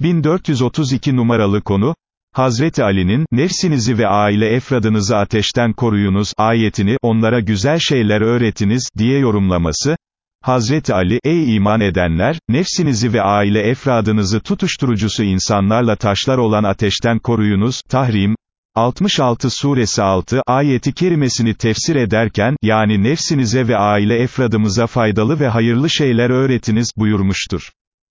1432 numaralı konu, Hazreti Ali'nin, nefsinizi ve aile efradınızı ateşten koruyunuz, ayetini, onlara güzel şeyler öğretiniz, diye yorumlaması, Hazreti Ali, ey iman edenler, nefsinizi ve aile efradınızı tutuşturucusu insanlarla taşlar olan ateşten koruyunuz, Tahrim, 66 suresi 6, ayeti kerimesini tefsir ederken, yani nefsinize ve aile efradımıza faydalı ve hayırlı şeyler öğretiniz, buyurmuştur.